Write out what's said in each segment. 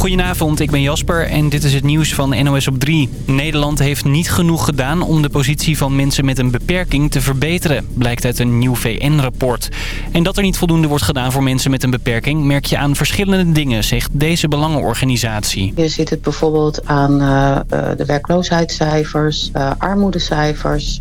Goedenavond, ik ben Jasper en dit is het nieuws van NOS op 3. Nederland heeft niet genoeg gedaan om de positie van mensen met een beperking te verbeteren, blijkt uit een nieuw VN-rapport. En dat er niet voldoende wordt gedaan voor mensen met een beperking merk je aan verschillende dingen, zegt deze belangenorganisatie. Je ziet het bijvoorbeeld aan uh, de werkloosheidscijfers, uh, armoedecijfers.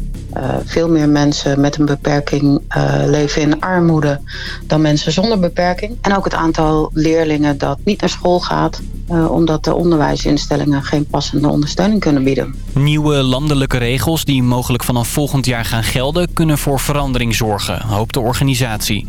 Veel meer mensen met een beperking leven in armoede dan mensen zonder beperking. En ook het aantal leerlingen dat niet naar school gaat uh, omdat de onderwijsinstellingen geen passende ondersteuning kunnen bieden. Nieuwe landelijke regels die mogelijk vanaf volgend jaar gaan gelden... kunnen voor verandering zorgen, hoopt de organisatie.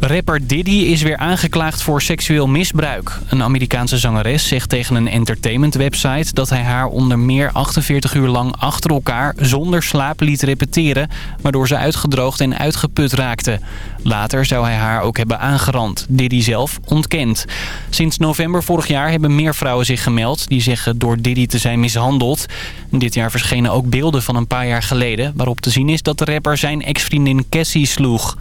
Rapper Diddy is weer aangeklaagd voor seksueel misbruik. Een Amerikaanse zangeres zegt tegen een entertainment-website... dat hij haar onder meer 48 uur lang achter elkaar zonder slaap liet repeteren... waardoor ze uitgedroogd en uitgeput raakte. Later zou hij haar ook hebben aangerand. Diddy zelf ontkent. Sinds november vorig jaar hebben meer vrouwen zich gemeld... die zeggen door Diddy te zijn mishandeld. Dit jaar verschenen ook beelden van een paar jaar geleden... waarop te zien is dat de rapper zijn ex-vriendin Cassie sloeg.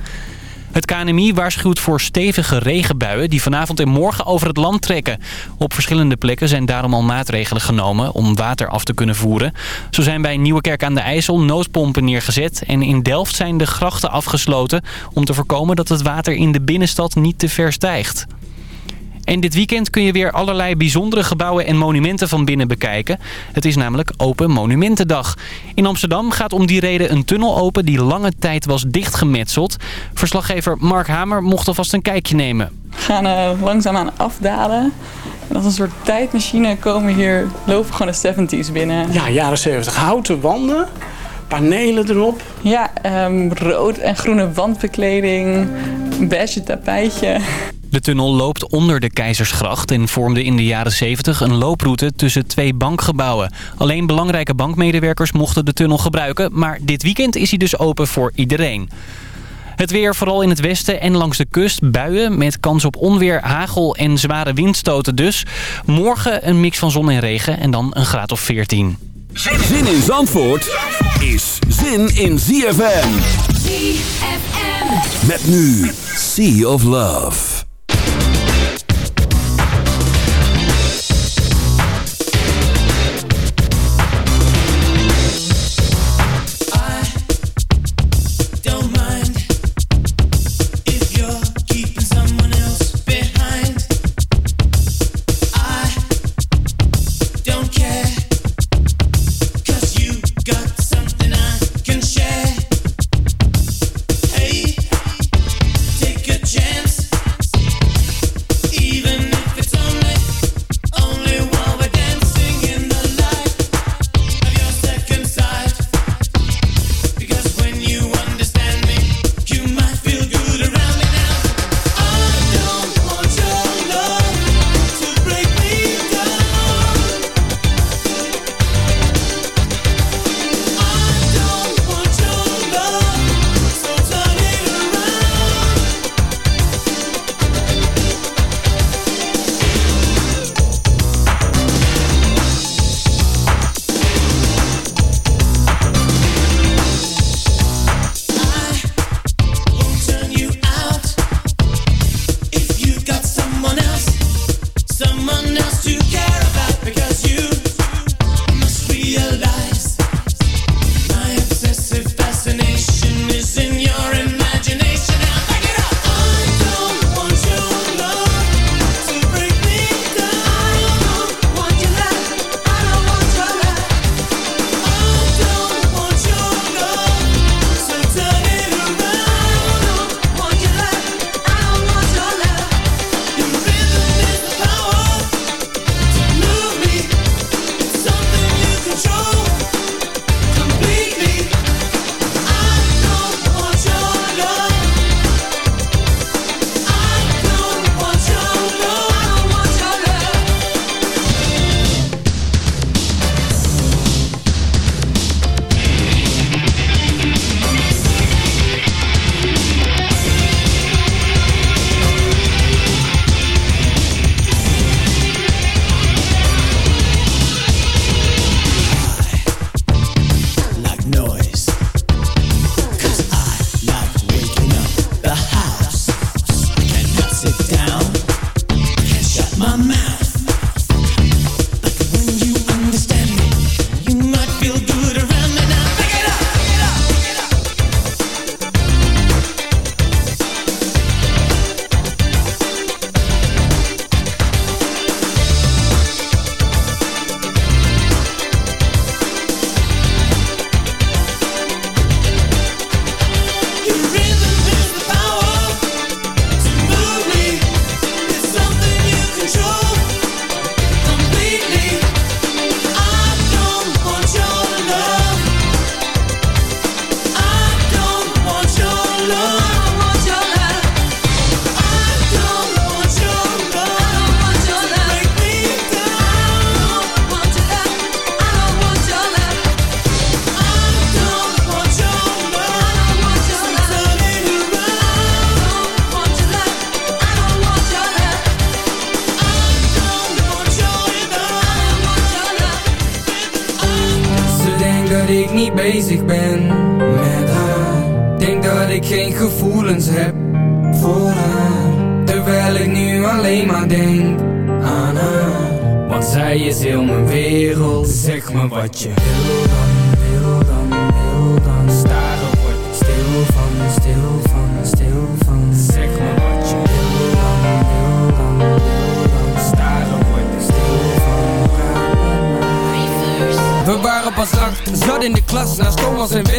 Het KNMI waarschuwt voor stevige regenbuien die vanavond en morgen over het land trekken. Op verschillende plekken zijn daarom al maatregelen genomen om water af te kunnen voeren. Zo zijn bij Nieuwekerk aan de IJssel noodpompen neergezet en in Delft zijn de grachten afgesloten... om te voorkomen dat het water in de binnenstad niet te ver stijgt. En dit weekend kun je weer allerlei bijzondere gebouwen en monumenten van binnen bekijken. Het is namelijk Open Monumentendag. In Amsterdam gaat om die reden een tunnel open die lange tijd was dichtgemetseld. Verslaggever Mark Hamer mocht alvast een kijkje nemen. We gaan uh, langzaamaan afdalen. En als een soort tijdmachine komen hier, lopen gewoon de 70s binnen. Ja, jaren 70. Houten wanden, panelen erop. Ja, um, rood en groene wandbekleding, een beige tapijtje. De tunnel loopt onder de Keizersgracht en vormde in de jaren 70 een looproute tussen twee bankgebouwen. Alleen belangrijke bankmedewerkers mochten de tunnel gebruiken, maar dit weekend is hij dus open voor iedereen. Het weer vooral in het westen en langs de kust. Buien met kans op onweer, hagel en zware windstoten dus. Morgen een mix van zon en regen en dan een graad of 14. Zin in Zandvoort is zin in ZFM. ZFM. Met nu Sea of Love.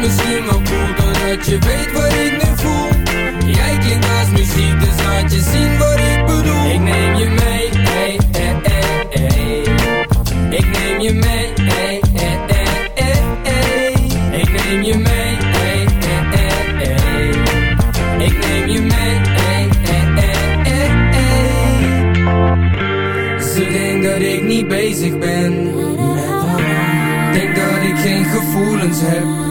Misschien wel cool Doordat je weet wat ik nu voel Jij klinkt als muziek Dus laat je zien wat ik bedoel Ik neem je mee hey, hey, hey, hey. Ik neem je mee hey, hey, hey, hey, hey. Ik neem je mee. Ik neem je mee hey. Ze denkt dat ik niet bezig ben Denk dat ik geen gevoelens heb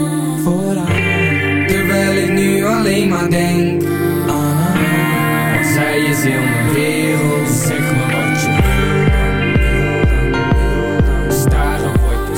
Terwijl ik nu alleen maar denk aan haar. Want zij is heel mijn wereld Zeg me wat je wil dan, wil dan, wil dan Staren word ik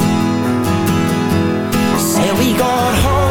got home